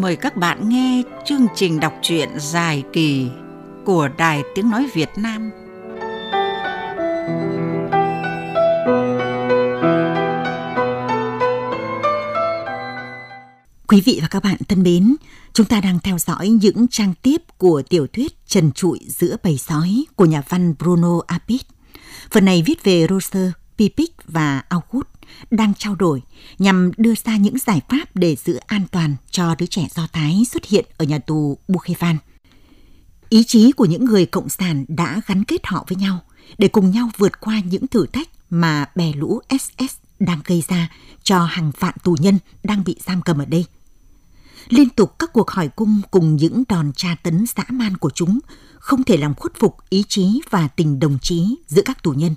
mời các bạn nghe chương trình đọc truyện dài kỳ của Đài Tiếng Nói Việt Nam. Quý vị và các bạn thân mến, chúng ta đang theo dõi những trang tiếp của tiểu thuyết Trần trụi giữa bầy sói của nhà văn Bruno Apit. Phần này viết về Roser, Pipic và August đang trao đổi nhằm đưa ra những giải pháp để giữ an toàn cho đứa trẻ Do Thái xuất hiện ở nhà tù Bukhevan. Ý chí của những người cộng sản đã gắn kết họ với nhau để cùng nhau vượt qua những thử thách mà bè lũ SS đang gây ra cho hàng vạn tù nhân đang bị giam cầm ở đây. Liên tục các cuộc hỏi cung cùng những đòn tra tấn dã man của chúng không thể làm khuất phục ý chí và tình đồng chí giữa các tù nhân.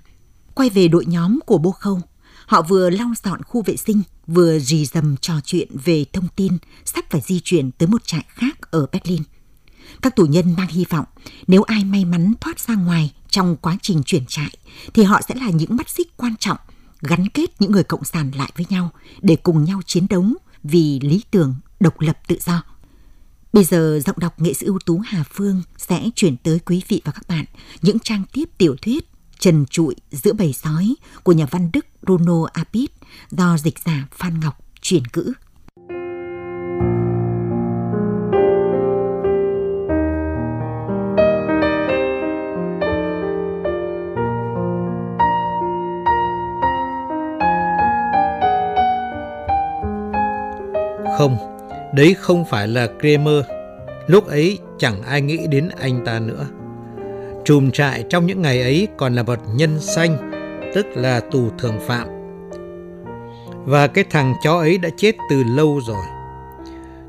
Quay về đội nhóm của Bô Khâu, Họ vừa lau dọn khu vệ sinh, vừa rì rầm trò chuyện về thông tin sắp phải di chuyển tới một trại khác ở Berlin. Các tù nhân mang hy vọng nếu ai may mắn thoát ra ngoài trong quá trình chuyển trại thì họ sẽ là những mắt xích quan trọng gắn kết những người cộng sản lại với nhau để cùng nhau chiến đấu vì lý tưởng độc lập tự do. Bây giờ giọng đọc nghệ sĩ ưu tú Hà Phương sẽ chuyển tới quý vị và các bạn những trang tiếp tiểu thuyết trần trụi giữa bầy sói của nhà văn Đức Bruno Apit do dịch giả Phan Ngọc chuyển cữ. Không, đấy không phải là Kramer. Lúc ấy chẳng ai nghĩ đến anh ta nữa. Trùm trại trong những ngày ấy còn là một nhân sanh, tức là tù thường phạm. Và cái thằng chó ấy đã chết từ lâu rồi.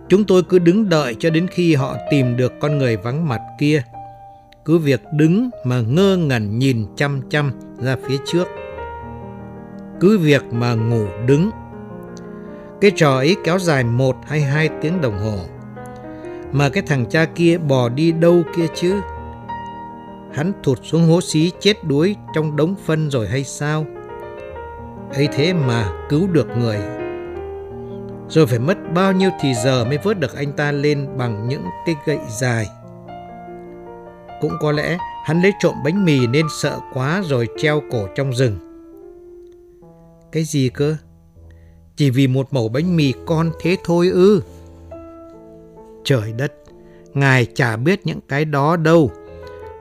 Chúng tôi cứ đứng đợi cho đến khi họ tìm được con người vắng mặt kia. Cứ việc đứng mà ngơ ngẩn nhìn chăm chăm ra phía trước. Cứ việc mà ngủ đứng. Cái trò ấy kéo dài một hay hai tiếng đồng hồ. Mà cái thằng cha kia bỏ đi đâu kia chứ? Hắn thụt xuống hố xí chết đuối trong đống phân rồi hay sao? ấy thế mà cứu được người. Rồi phải mất bao nhiêu thì giờ mới vớt được anh ta lên bằng những cái gậy dài. Cũng có lẽ hắn lấy trộm bánh mì nên sợ quá rồi treo cổ trong rừng. Cái gì cơ? Chỉ vì một mẩu bánh mì con thế thôi ư? Trời đất, ngài chả biết những cái đó đâu.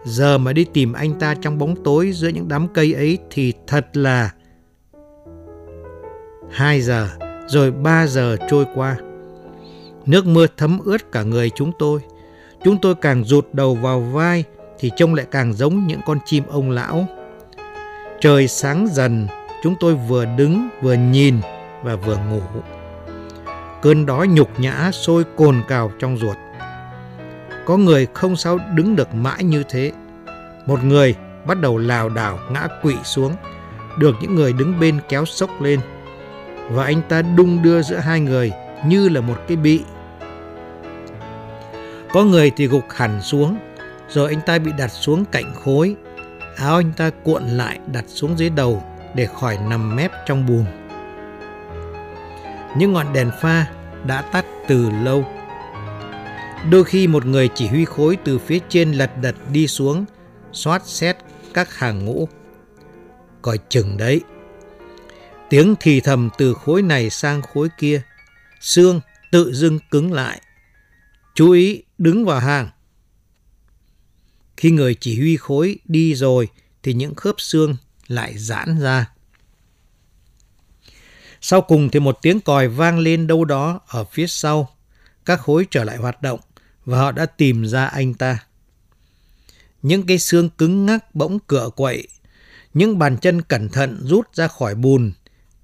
Giờ mà đi tìm anh ta trong bóng tối giữa những đám cây ấy thì thật là... Hai giờ, rồi ba giờ trôi qua. Nước mưa thấm ướt cả người chúng tôi. Chúng tôi càng rụt đầu vào vai thì trông lại càng giống những con chim ông lão. Trời sáng dần, chúng tôi vừa đứng, vừa nhìn và vừa ngủ. Cơn đói nhục nhã sôi cồn cào trong ruột. Có người không sao đứng được mãi như thế. Một người bắt đầu lào đảo ngã quỵ xuống, được những người đứng bên kéo sốc lên. Và anh ta đung đưa giữa hai người như là một cái bị. Có người thì gục hẳn xuống, rồi anh ta bị đặt xuống cạnh khối. Áo anh ta cuộn lại đặt xuống dưới đầu để khỏi nằm mép trong bùn. Những ngọn đèn pha đã tắt từ lâu. Đôi khi một người chỉ huy khối từ phía trên lật đật đi xuống, xoát xét các hàng ngũ. Coi chừng đấy. Tiếng thì thầm từ khối này sang khối kia, xương tự dưng cứng lại. Chú ý đứng vào hàng. Khi người chỉ huy khối đi rồi thì những khớp xương lại giãn ra. Sau cùng thì một tiếng còi vang lên đâu đó ở phía sau. Các khối trở lại hoạt động và họ đã tìm ra anh ta. Những cái xương cứng ngắc bỗng cựa quậy, những bàn chân cẩn thận rút ra khỏi bùn,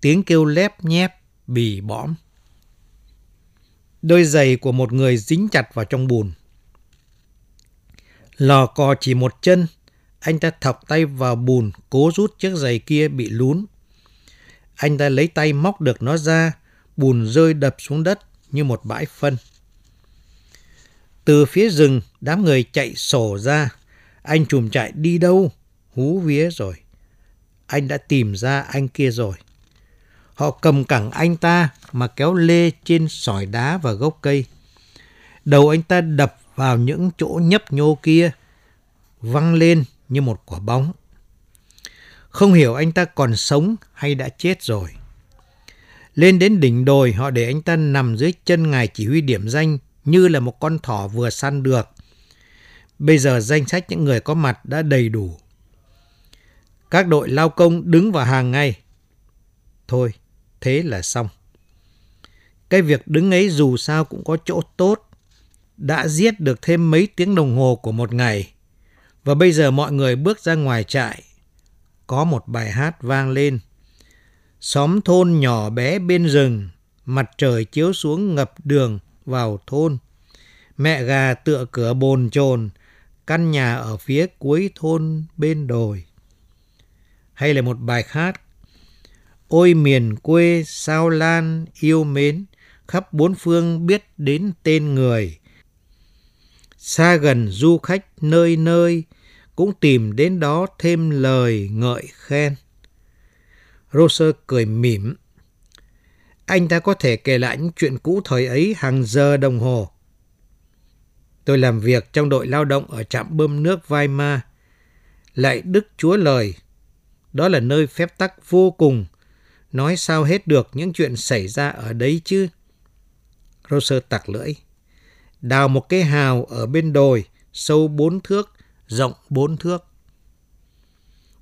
tiếng kêu lép nhép, bì bõm. Đôi giày của một người dính chặt vào trong bùn. Lò cò chỉ một chân, anh ta thọc tay vào bùn cố rút chiếc giày kia bị lún. Anh ta lấy tay móc được nó ra, bùn rơi đập xuống đất như một bãi phân. Từ phía rừng, đám người chạy sổ ra. Anh trùm chạy đi đâu? Hú vía rồi. Anh đã tìm ra anh kia rồi. Họ cầm cẳng anh ta mà kéo lê trên sỏi đá và gốc cây. Đầu anh ta đập vào những chỗ nhấp nhô kia, văng lên như một quả bóng. Không hiểu anh ta còn sống hay đã chết rồi. Lên đến đỉnh đồi, họ để anh ta nằm dưới chân ngài chỉ huy điểm danh như là một con thỏ vừa săn được. Bây giờ danh sách những người có mặt đã đầy đủ. Các đội lao công đứng vào hàng ngay. Thôi, thế là xong. Cái việc đứng ấy dù sao cũng có chỗ tốt. Đã giết được thêm mấy tiếng đồng hồ của một ngày. Và bây giờ mọi người bước ra ngoài trại. Có một bài hát vang lên. Xóm thôn nhỏ bé bên rừng, mặt trời chiếu xuống ngập đường vào thôn. Mẹ gà tựa cửa bồn chồn, căn nhà ở phía cuối thôn bên đồi. Hay là một bài hát Ôi miền quê sao lan yêu mến, khắp bốn phương biết đến tên người. Xa gần du khách nơi nơi, cũng tìm đến đó thêm lời ngợi khen. Roser cười mỉm. Anh ta có thể kể lại những chuyện cũ thời ấy hàng giờ đồng hồ. Tôi làm việc trong đội lao động ở trạm bơm nước Weimar. Lại Đức Chúa Lời. Đó là nơi phép tắc vô cùng. Nói sao hết được những chuyện xảy ra ở đấy chứ. Roser tặc lưỡi. Đào một cái hào ở bên đồi, sâu bốn thước, rộng bốn thước.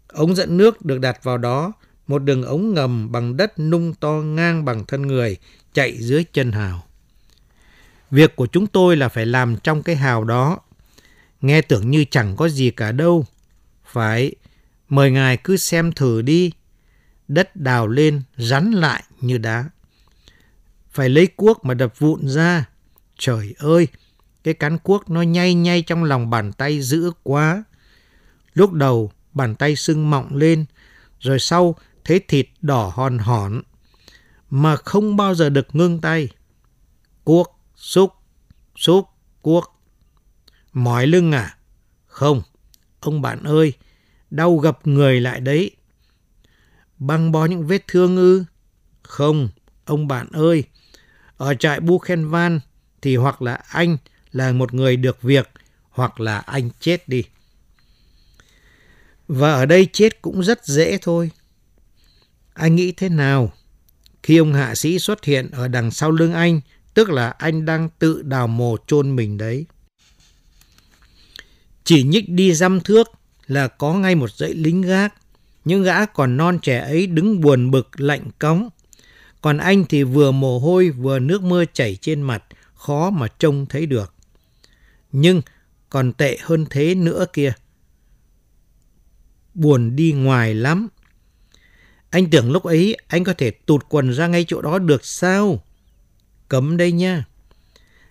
Ống dẫn nước được đặt vào đó một đường ống ngầm bằng đất nung to ngang bằng thân người chạy dưới chân hào. Việc của chúng tôi là phải làm trong cái hào đó. Nghe tưởng như chẳng có gì cả đâu. Phải, mời ngài cứ xem thử đi. Đất đào lên rắn lại như đá. Phải lấy cuốc mà đập vụn ra. Trời ơi, cái cán cuốc nó nhay nhay trong lòng bàn tay dữ quá. Lúc đầu bàn tay sưng mọng lên, rồi sau thấy thịt đỏ hòn hòn, mà không bao giờ được ngưng tay. Cuốc, xúc, xúc, cuốc. Mỏi lưng à? Không, ông bạn ơi, đau gập người lại đấy. Băng bó những vết thương ư? Không, ông bạn ơi, ở trại Buchenwald thì hoặc là anh là một người được việc, hoặc là anh chết đi. Và ở đây chết cũng rất dễ thôi. Anh nghĩ thế nào? Khi ông hạ sĩ xuất hiện ở đằng sau lưng anh, tức là anh đang tự đào mồ chôn mình đấy. Chỉ nhích đi dăm thước là có ngay một dãy lính gác. Những gã còn non trẻ ấy đứng buồn bực lạnh cóng. Còn anh thì vừa mồ hôi vừa nước mưa chảy trên mặt, khó mà trông thấy được. Nhưng còn tệ hơn thế nữa kia. Buồn đi ngoài lắm. Anh tưởng lúc ấy anh có thể tụt quần ra ngay chỗ đó được sao? Cấm đây nha.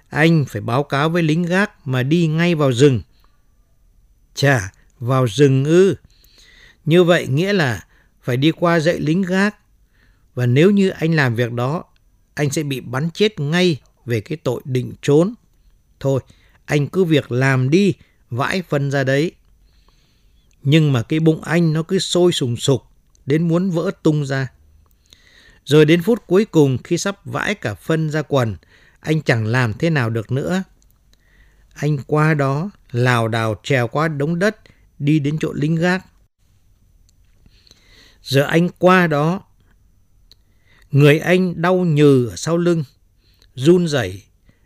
Anh phải báo cáo với lính gác mà đi ngay vào rừng. Chà, vào rừng ư. Như vậy nghĩa là phải đi qua dãy lính gác. Và nếu như anh làm việc đó, anh sẽ bị bắn chết ngay về cái tội định trốn. Thôi, anh cứ việc làm đi, vãi phân ra đấy. Nhưng mà cái bụng anh nó cứ sôi sùng sục, đến muốn vỡ tung ra. Rồi đến phút cuối cùng khi sắp vãi cả phân ra quần, anh chẳng làm thế nào được nữa. Anh qua đó, lào đào trèo qua đống đất, đi đến chỗ lính gác. Giờ anh qua đó, người anh đau nhừ ở sau lưng, run rẩy,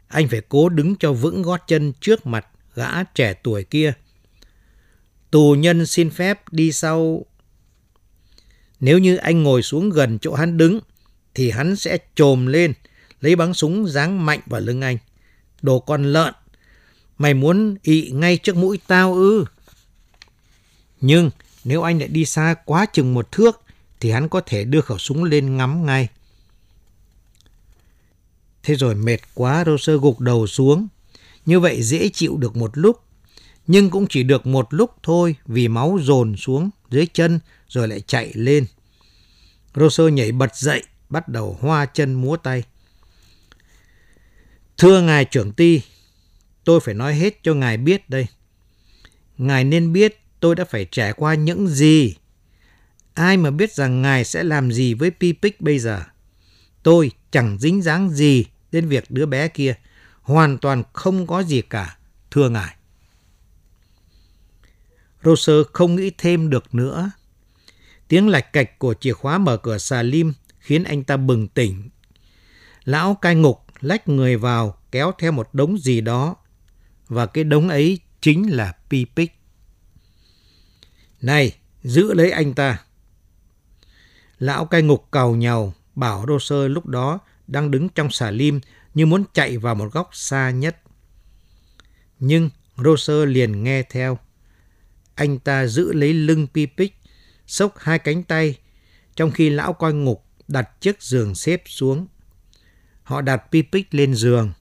anh phải cố đứng cho vững gót chân trước mặt gã trẻ tuổi kia. Tù nhân xin phép đi sau nếu như anh ngồi xuống gần chỗ hắn đứng, thì hắn sẽ trồm lên, lấy bắn súng giáng mạnh vào lưng anh. Đồ con lợn, mày muốn ị ngay trước mũi tao ư? Nhưng nếu anh lại đi xa quá chừng một thước, thì hắn có thể đưa khẩu súng lên ngắm ngay. Thế rồi mệt quá, Roser gục đầu xuống. Như vậy dễ chịu được một lúc, nhưng cũng chỉ được một lúc thôi vì máu dồn xuống dưới chân rồi lại chạy lên. Roser nhảy bật dậy, bắt đầu hoa chân múa tay. Thưa ngài trưởng ty, tôi phải nói hết cho ngài biết đây. Ngài nên biết tôi đã phải trải qua những gì. Ai mà biết rằng ngài sẽ làm gì với Pipic bây giờ. Tôi chẳng dính dáng gì đến việc đứa bé kia. hoàn toàn không có gì cả, thưa ngài. Roser không nghĩ thêm được nữa. Tiếng lạch cạch của chìa khóa mở cửa xà lim khiến anh ta bừng tỉnh. Lão cai ngục lách người vào kéo theo một đống gì đó. Và cái đống ấy chính là Pipic. Này, giữ lấy anh ta. Lão cai ngục cầu nhau bảo Roser lúc đó đang đứng trong xà lim như muốn chạy vào một góc xa nhất. Nhưng Rô sơ liền nghe theo. Anh ta giữ lấy lưng Pipic, xốc hai cánh tay, trong khi lão coi ngục đặt chiếc giường xếp xuống. Họ đặt Pipic lên giường.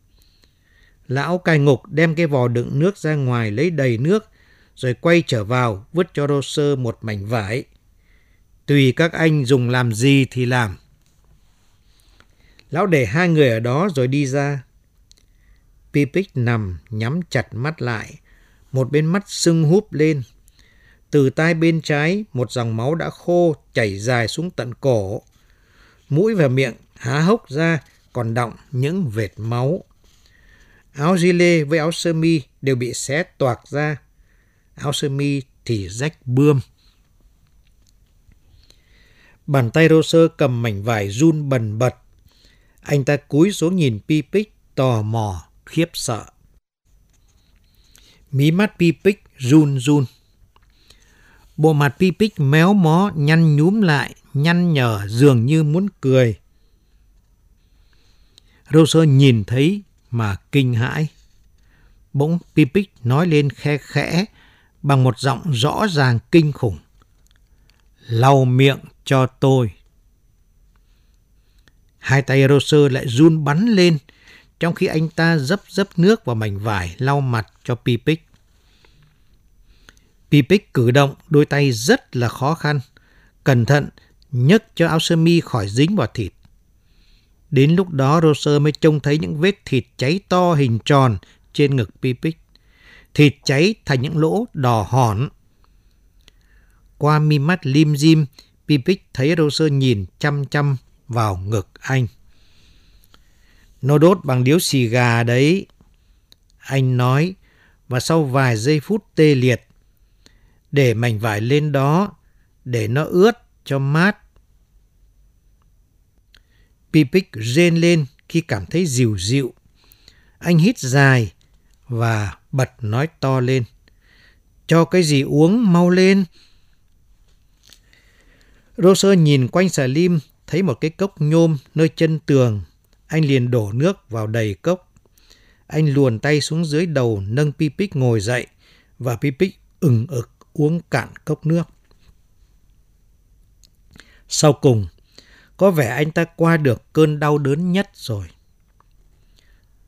Lão cai ngục đem cái vò đựng nước ra ngoài lấy đầy nước, rồi quay trở vào vứt cho Roser một mảnh vải. Tùy các anh dùng làm gì thì làm. Lão để hai người ở đó rồi đi ra. Pipic nằm nhắm chặt mắt lại, một bên mắt sưng húp lên. Từ tai bên trái, một dòng máu đã khô chảy dài xuống tận cổ. Mũi và miệng há hốc ra, còn đọng những vệt máu. Áo gilet với áo sơ mi đều bị xé toạc ra. Áo sơ mi thì rách bươm. Bàn tay Roser cầm mảnh vải run bần bật. Anh ta cúi xuống nhìn Pipic tò mò, khiếp sợ. Mí mắt Pipic run run. Bộ mặt Pipic méo mó, nhăn nhúm lại, nhăn nhở dường như muốn cười. Roser nhìn thấy mà kinh hãi. Bỗng Pipic nói lên khe khẽ bằng một giọng rõ ràng kinh khủng. Lau miệng cho tôi. Hai tay Roser lại run bắn lên, trong khi anh ta dấp dấp nước vào mảnh vải lau mặt cho Pipic. Pipic cử động đôi tay rất là khó khăn, cẩn thận nhấc cho áo sơ mi khỏi dính vào thịt. Đến lúc đó Roser mới trông thấy những vết thịt cháy to hình tròn trên ngực Pipic. Thịt cháy thành những lỗ đỏ hòn. Qua mi mắt lim dim, Pipic thấy Roser nhìn chăm chăm vào ngực anh. Nó đốt bằng điếu xì gà đấy. Anh nói, và sau vài giây phút tê liệt, để mảnh vải lên đó, để nó ướt cho mát. Pipic rên lên khi cảm thấy dịu dịu. Anh hít dài và bật nói to lên. Cho cái gì uống mau lên. Roser nhìn quanh xà lim, thấy một cái cốc nhôm nơi chân tường. Anh liền đổ nước vào đầy cốc. Anh luồn tay xuống dưới đầu nâng Pipic ngồi dậy và Pipic ừng ực uống cạn cốc nước. Sau cùng, có vẻ anh ta qua được cơn đau đớn nhất rồi.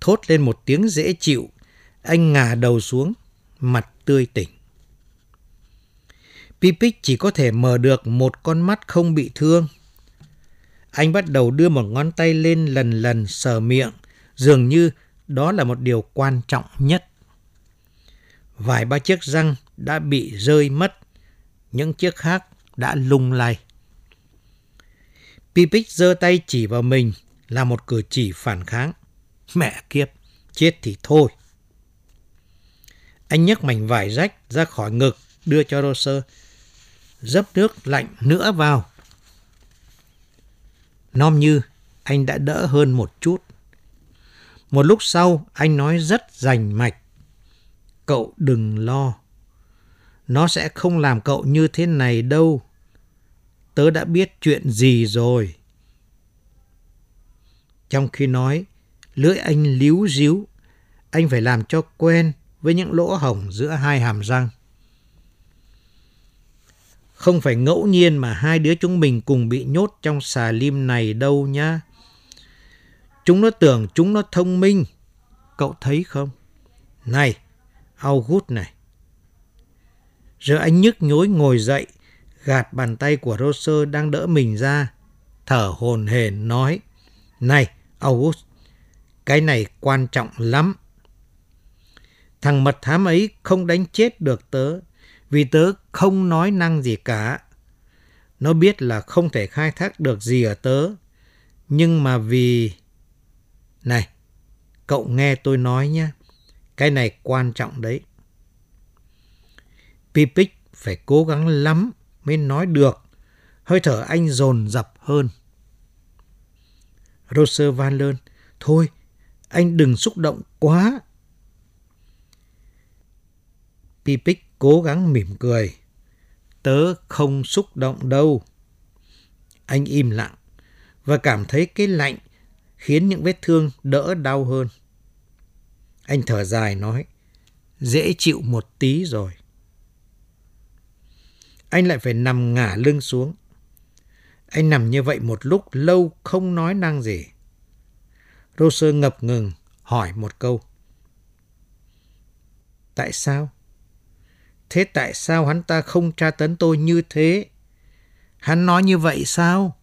Thốt lên một tiếng dễ chịu, anh ngả đầu xuống, mặt tươi tỉnh. Pipic chỉ có thể mở được một con mắt không bị thương. Anh bắt đầu đưa một ngón tay lên lần lần sờ miệng, dường như đó là một điều quan trọng nhất. Vài ba chiếc răng đã bị rơi mất, những chiếc khác đã lung lay. Pipic giơ tay chỉ vào mình là một cử chỉ phản kháng. Mẹ kiếp, chết thì thôi. Anh nhấc mảnh vải rách ra khỏi ngực, đưa cho Roser. Dấp nước lạnh nữa vào. Nom như anh đã đỡ hơn một chút. Một lúc sau, anh nói rất rành mạch. Cậu đừng lo. Nó sẽ không làm cậu như thế này đâu. Tớ đã biết chuyện gì rồi. Trong khi nói, lưỡi anh líu díu. Anh phải làm cho quen với những lỗ hổng giữa hai hàm răng. Không phải ngẫu nhiên mà hai đứa chúng mình cùng bị nhốt trong xà lim này đâu nhá. Chúng nó tưởng chúng nó thông minh. Cậu thấy không? Này, August này. Rồi anh nhức nhối ngồi dậy, gạt bàn tay của Roser đang đỡ mình ra. Thở hồn hển nói, Này, August, cái này quan trọng lắm. Thằng mật thám ấy không đánh chết được tớ, vì tớ không nói năng gì cả. Nó biết là không thể khai thác được gì ở tớ, nhưng mà vì... Này, Cậu nghe tôi nói nhé. Cái này quan trọng đấy. Pipic phải cố gắng lắm mới nói được. Hơi thở anh dồn dập hơn. Roser van lơn. Thôi, anh đừng xúc động quá. Pipic cố gắng mỉm cười. Tớ không xúc động đâu. Anh im lặng và cảm thấy cái lạnh khiến những vết thương đỡ đau hơn. Anh thở dài nói, dễ chịu một tí rồi. Anh lại phải nằm ngả lưng xuống. Anh nằm như vậy một lúc lâu không nói năng gì. Roser ngập ngừng hỏi một câu. Tại sao? Thế tại sao hắn ta không tra tấn tôi như thế? Hắn nói như vậy sao?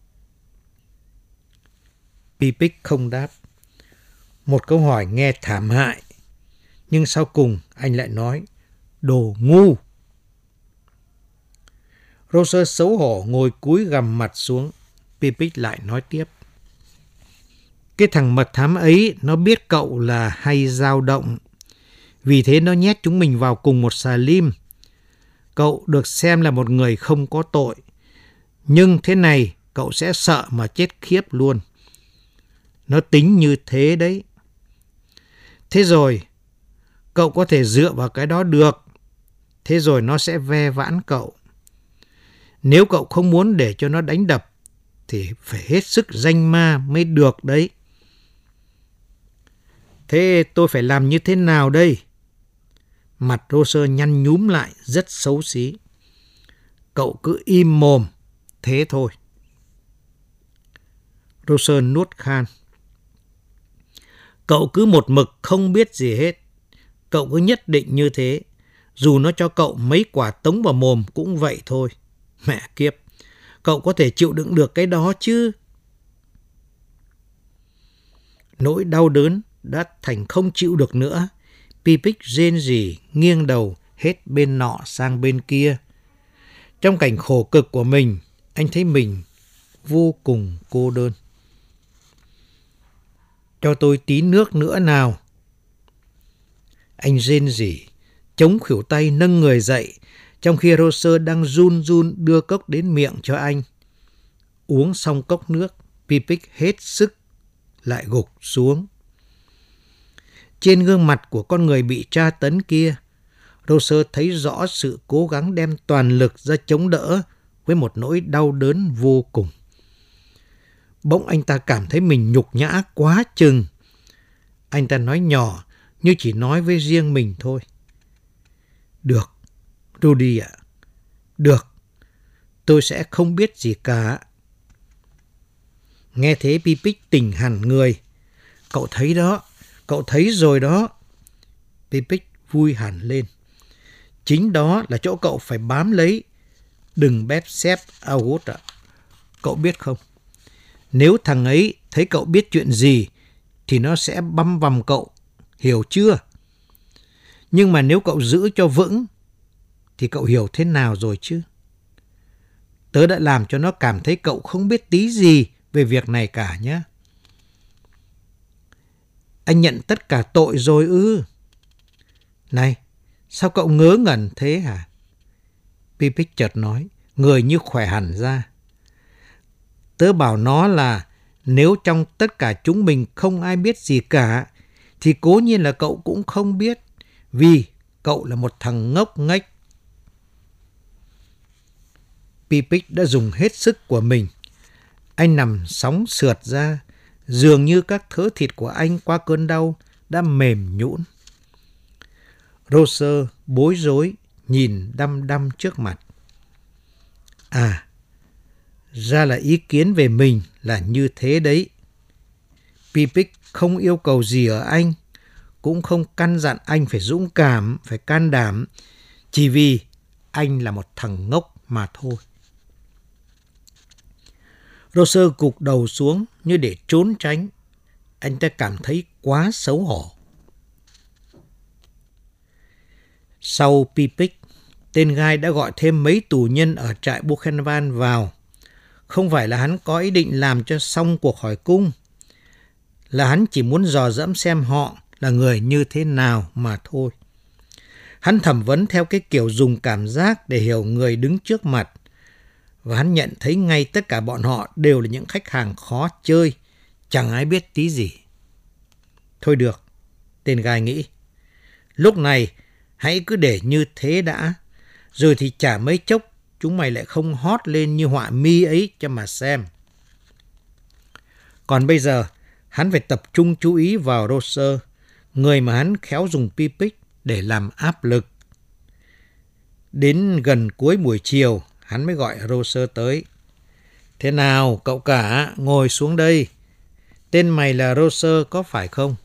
Pipic không đáp. Một câu hỏi nghe thảm hại. Nhưng sau cùng anh lại nói, đồ ngu. Roser xấu hổ ngồi cúi gằm mặt xuống. Pipic lại nói tiếp. Cái thằng mật thám ấy nó biết cậu là hay dao động. Vì thế nó nhét chúng mình vào cùng một xà lim. Cậu được xem là một người không có tội. Nhưng thế này cậu sẽ sợ mà chết khiếp luôn. Nó tính như thế đấy. Thế rồi, cậu có thể dựa vào cái đó được. Thế rồi nó sẽ ve vãn cậu. Nếu cậu không muốn để cho nó đánh đập, thì phải hết sức danh ma mới được đấy. Thế tôi phải làm như thế nào đây? Mặt Roser nhăn nhúm lại rất xấu xí. Cậu cứ im mồm, thế thôi. Roser nuốt khan. Cậu cứ một mực không biết gì hết. Cậu cứ nhất định như thế. Dù nó cho cậu mấy quả tống vào mồm cũng vậy thôi. Mẹ kiếp, cậu có thể chịu đựng được cái đó chứ? Nỗi đau đớn đã thành không chịu được nữa. Pipic rên rỉ, nghiêng đầu hết bên nọ sang bên kia. Trong cảnh khổ cực của mình, anh thấy mình vô cùng cô đơn. Cho tôi tí nước nữa nào. Anh rên rỉ, chống khỉu tay nâng người dậy, trong khi Roser đang run run đưa cốc đến miệng cho anh. Uống xong cốc nước, Pipic hết sức, lại gục xuống. Trên gương mặt của con người bị tra tấn kia, Roser thấy rõ sự cố gắng đem toàn lực ra chống đỡ với một nỗi đau đớn vô cùng. Bỗng anh ta cảm thấy mình nhục nhã quá chừng. Anh ta nói nhỏ như chỉ nói với riêng mình thôi. Được, Rudy ạ. Được, tôi sẽ không biết gì cả. Nghe thế Pipic tỉnh hẳn người. Cậu thấy đó, cậu thấy rồi đó. Pipic vui hẳn lên. Chính đó là chỗ cậu phải bám lấy. Đừng bép xếp August ạ. Cậu biết không? Nếu thằng ấy thấy cậu biết chuyện gì thì nó sẽ băm vằm cậu. Hiểu chưa? Nhưng mà nếu cậu giữ cho vững thì cậu hiểu thế nào rồi chứ? Tớ đã làm cho nó cảm thấy cậu không biết tí gì về việc này cả nhé. Anh nhận tất cả tội rồi ư? Này, sao cậu ngớ ngẩn thế hả? Pipic chợt nói, người như khỏe hẳn ra. Tớ bảo nó là nếu trong tất cả chúng mình không ai biết gì cả, thì cố nhiên là cậu cũng không biết, vì cậu là một thằng ngốc nghếch. Pipic đã dùng hết sức của mình. Anh nằm sóng sượt ra, dường như các thớ thịt của anh qua cơn đau đã mềm nhũn. Roser bối rối nhìn đăm đăm trước mặt. À, ra là ý kiến về mình là như thế đấy. Pipic không yêu cầu gì ở anh, cũng không căn dặn anh phải dũng cảm, phải can đảm, chỉ vì anh là một thằng ngốc mà thôi. Roser gục đầu xuống như để trốn tránh. Anh ta cảm thấy quá xấu hổ. Sau Pipic, tên gai đã gọi thêm mấy tù nhân ở trại Buchenwald vào. Không phải là hắn có ý định làm cho xong cuộc hỏi cung. là hắn chỉ muốn dò dẫm xem họ là người như thế nào mà thôi. Hắn thẩm vấn theo cái kiểu dùng cảm giác để hiểu người đứng trước mặt. Và hắn nhận thấy ngay tất cả bọn họ đều là những khách hàng khó chơi, chẳng ai biết tí gì. Thôi được, tên gai nghĩ. Lúc này, hãy cứ để như thế đã, rồi thì chả mấy chốc chúng mày lại không hót lên như họa mi ấy cho mà xem. Còn bây giờ, hắn phải tập trung chú ý vào Roser, người mà hắn khéo dùng pipic để làm áp lực. Đến gần cuối buổi chiều, hắn mới gọi Roser tới. Thế nào, cậu cả, ngồi xuống đây. Tên mày là Roser có phải không?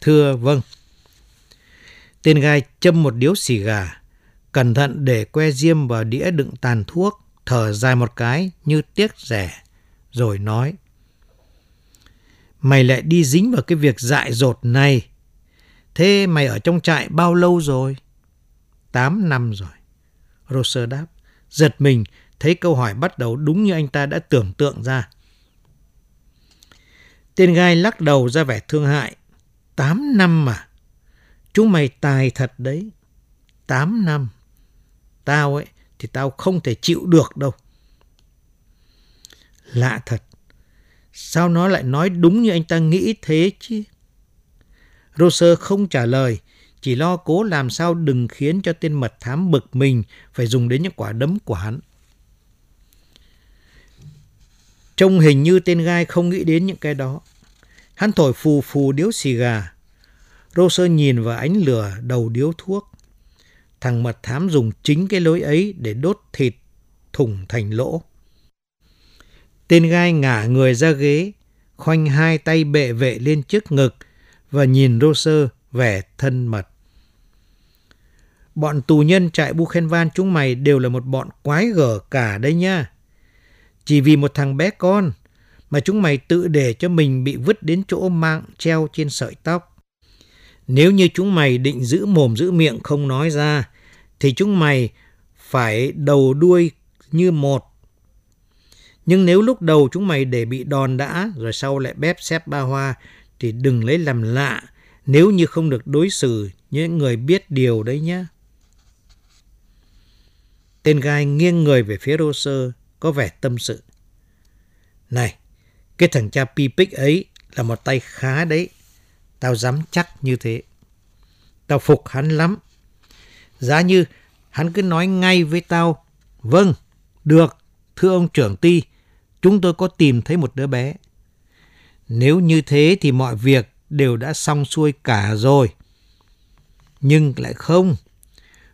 Thưa vâng. Tên gai châm một điếu xì gà, cẩn thận để que diêm vào đĩa đựng tàn thuốc, thở dài một cái như tiếc rẻ, rồi nói. Mày lại đi dính vào cái việc dại dột này. Thế mày ở trong trại bao lâu rồi? Tám năm rồi. Roser đáp. Giật mình, thấy câu hỏi bắt đầu đúng như anh ta đã tưởng tượng ra. Tên gai lắc đầu ra vẻ thương hại. Tám năm mà. Chúng mày tài thật đấy. Tám năm. Tao ấy thì tao không thể chịu được đâu. Lạ thật. Sao nó lại nói đúng như anh ta nghĩ thế chứ? Roser không trả lời, chỉ lo cố làm sao đừng khiến cho tên mật thám bực mình phải dùng đến những quả đấm của hắn. Trông hình như tên gai không nghĩ đến những cái đó. Hắn thổi phù phù điếu xì gà. Roser nhìn vào ánh lửa đầu điếu thuốc. Thằng mật thám dùng chính cái lối ấy để đốt thịt thủng thành lỗ. Tên gai ngả người ra ghế, khoanh hai tay bệ vệ lên trước ngực và nhìn Roser vẻ thân mật. Bọn tù nhân trại Buchenwald chúng mày đều là một bọn quái gở cả đấy nha. Chỉ vì một thằng bé con mà chúng mày tự để cho mình bị vứt đến chỗ mạng treo trên sợi tóc. Nếu như chúng mày định giữ mồm giữ miệng không nói ra, thì chúng mày phải đầu đuôi như một. Nhưng nếu lúc đầu chúng mày để bị đòn đã, rồi sau lại bép xếp ba hoa, thì đừng lấy làm lạ nếu như không được đối xử những người biết điều đấy nhé. Tên gai nghiêng người về phía Roser, có vẻ tâm sự. Này, cái thằng cha Pipic ấy là một tay khá đấy. Tao dám chắc như thế. Tao phục hắn lắm. Giá như hắn cứ nói ngay với tao. Vâng, được, thưa ông trưởng ty, chúng tôi có tìm thấy một đứa bé. Nếu như thế thì mọi việc đều đã xong xuôi cả rồi. Nhưng lại không.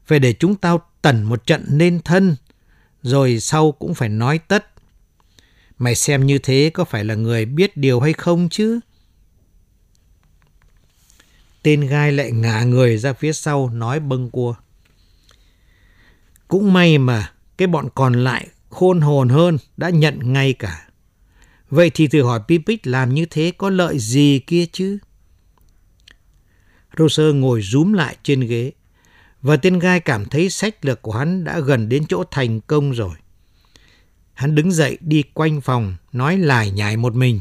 Phải để chúng tao tẩn một trận nên thân, rồi sau cũng phải nói tất. Mày xem như thế có phải là người biết điều hay không chứ? Tên gai lại ngả người ra phía sau nói bâng cua. Cũng may mà cái bọn còn lại khôn hồn hơn đã nhận ngay cả. Vậy thì thử hỏi Pipic làm như thế có lợi gì kia chứ? Roser ngồi rúm lại trên ghế và tên gai cảm thấy sách lược của hắn đã gần đến chỗ thành công rồi. Hắn đứng dậy đi quanh phòng, nói lải nhải một mình.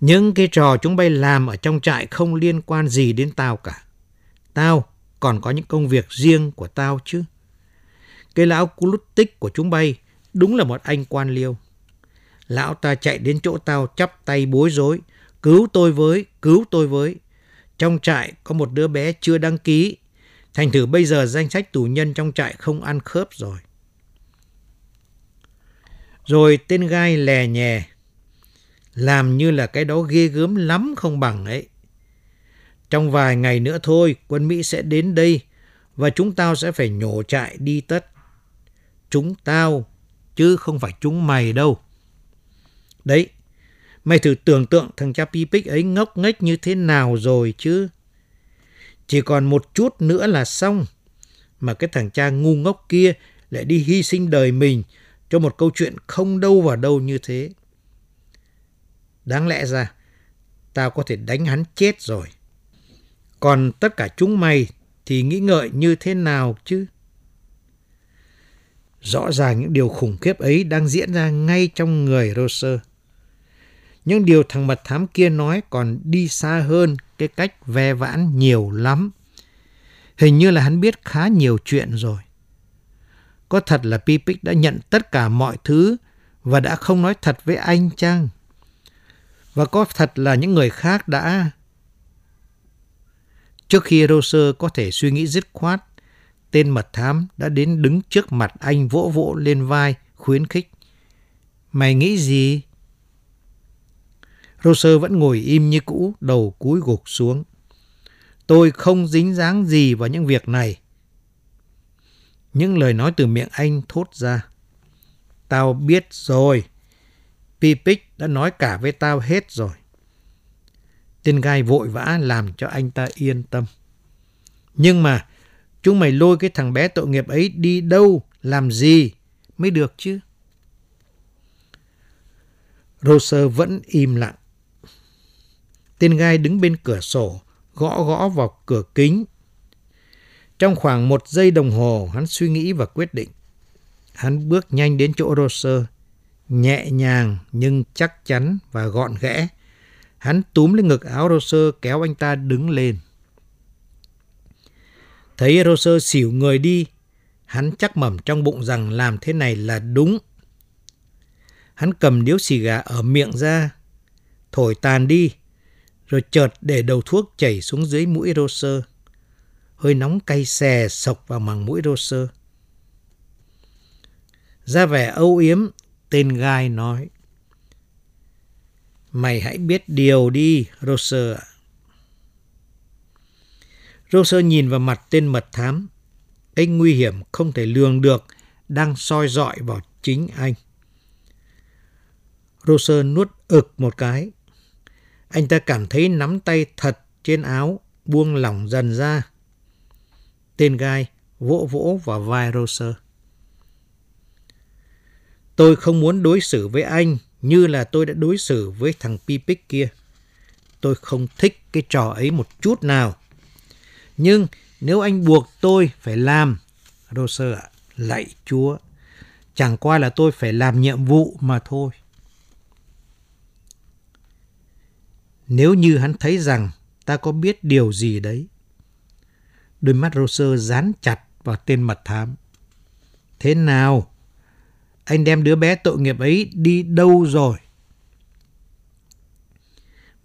Những cái trò chúng bay làm ở trong trại không liên quan gì đến tao cả. Tao còn có những công việc riêng của tao chứ. Cái lão cú lút tích của chúng bay đúng là một anh quan liêu. Lão ta chạy đến chỗ tao chắp tay bối rối. Cứu tôi với, cứu tôi với. Trong trại có một đứa bé chưa đăng ký. Thành thử bây giờ danh sách tù nhân trong trại không ăn khớp rồi. Rồi tên gai lè nhè. Làm như là cái đó ghê gớm lắm không bằng ấy. Trong vài ngày nữa thôi, quân Mỹ sẽ đến đây và chúng tao sẽ phải nhổ trại đi tất. Chúng tao, chứ không phải chúng mày đâu. Đấy, mày thử tưởng tượng thằng cha Pipic ấy ngốc nghếch như thế nào rồi chứ. Chỉ còn một chút nữa là xong. Mà cái thằng cha ngu ngốc kia lại đi hy sinh đời mình cho một câu chuyện không đâu vào đâu như thế. Đáng lẽ ra, tao có thể đánh hắn chết rồi. Còn tất cả chúng mày thì nghĩ ngợi như thế nào chứ? Rõ ràng những điều khủng khiếp ấy đang diễn ra ngay trong người Roser. Nhưng điều thằng mật thám kia nói còn đi xa hơn cái cách ve vãn nhiều lắm. Hình như là hắn biết khá nhiều chuyện rồi. Có thật là Pipic đã nhận tất cả mọi thứ và đã không nói thật với anh chăng? Và có thật là những người khác đã... Trước khi Roser có thể suy nghĩ dứt khoát, tên mật thám đã đến đứng trước mặt anh vỗ vỗ lên vai, khuyến khích. Mày nghĩ gì? Roser vẫn ngồi im như cũ, đầu cúi gục xuống. Tôi không dính dáng gì vào những việc này. Những lời nói từ miệng anh thốt ra. Tao biết rồi. Pipic đã nói cả với tao hết rồi. Tên gai vội vã làm cho anh ta yên tâm. Nhưng mà, chúng mày lôi cái thằng bé tội nghiệp ấy đi đâu, làm gì mới được chứ? Roser vẫn im lặng. Tên gai đứng bên cửa sổ, gõ gõ vào cửa kính. Trong khoảng một giây đồng hồ, hắn suy nghĩ và quyết định. Hắn bước nhanh đến chỗ Roser, nhẹ nhàng nhưng chắc chắn và gọn ghẽ. Hắn túm lên ngực áo Roser kéo anh ta đứng lên. Thấy Roser xỉu người đi, hắn chắc mẩm trong bụng rằng làm thế này là đúng. Hắn cầm điếu xì gà ở miệng ra, thổi tàn đi, rồi chợt để đầu thuốc chảy xuống dưới mũi Roser. Hơi nóng cay xè sộc vào màng mũi Roser. Ra vẻ âu yếm, tên gai nói. Mày hãy biết điều đi, Roser ạ. Roser nhìn vào mặt tên mật thám. Anh nguy hiểm không thể lường được đang soi dọi vào chính anh. Roser nuốt ực một cái. Anh ta cảm thấy nắm tay thật trên áo buông lỏng dần ra. Tên gai vỗ vỗ vào vai Roser. Tôi không muốn đối xử với anh như là tôi đã đối xử với thằng Pipic kia. Tôi không thích cái trò ấy một chút nào. Nhưng nếu anh buộc tôi phải làm, Roser ạ, lạy chúa, chẳng qua là tôi phải làm nhiệm vụ mà thôi. Nếu như hắn thấy rằng ta có biết điều gì đấy. Đôi mắt Roser dán chặt vào tên mật thám. Thế nào? Anh đem đứa bé tội nghiệp ấy đi đâu rồi?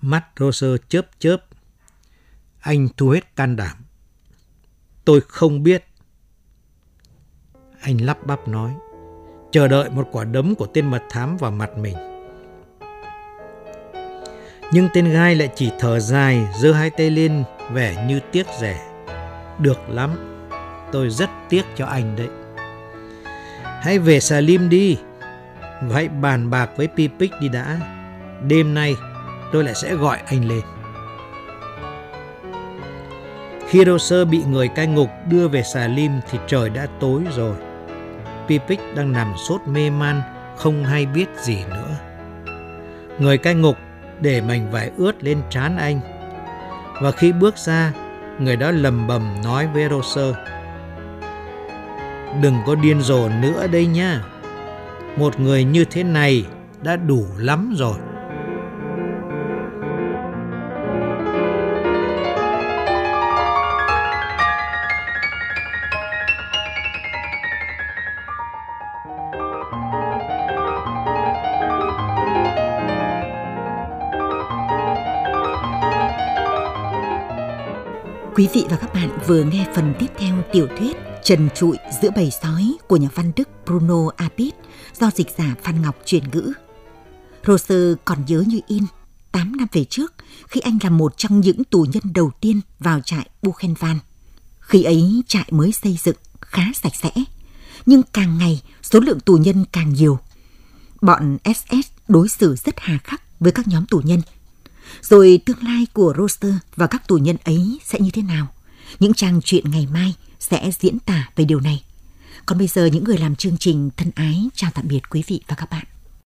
Mắt Roser chớp chớp. Anh thu hết can đảm. Tôi không biết. Anh lắp bắp nói, chờ đợi một quả đấm của tên mật thám vào mặt mình. Nhưng tên gai lại chỉ thở dài, giơ hai tay lên, vẻ như tiếc rẻ. Được lắm, tôi rất tiếc cho anh đấy. Hãy về Salim đi, và hãy bàn bạc với Pipic đi đã. Đêm nay tôi lại sẽ gọi anh lên. Khi Roser bị người cai ngục đưa về Salim thì trời đã tối rồi. Pipic đang nằm sốt mê man, không hay biết gì nữa. Người cai ngục để mảnh vải ướt lên trán anh. Và khi bước ra, người đó lầm bầm nói với Roser. Đừng có điên rồ nữa đây nha. Một người như thế này đã đủ lắm rồi. Quý vị và các bạn vừa nghe phần tiếp theo tiểu thuyết Trần trụi giữa bầy sói của nhà văn Đức Bruno Apit do dịch giả Phan Ngọc chuyển ngữ. Roser còn nhớ như in 8 năm về trước khi anh là một trong những tù nhân đầu tiên vào trại Buchenwald. Khi ấy trại mới xây dựng khá sạch sẽ, nhưng càng ngày số lượng tù nhân càng nhiều. Bọn SS đối xử rất hà khắc với các nhóm tù nhân – rồi tương lai của Roster và các tù nhân ấy sẽ như thế nào? Những trang truyện ngày mai sẽ diễn tả về điều này. Còn bây giờ những người làm chương trình thân ái chào tạm biệt quý vị và các bạn.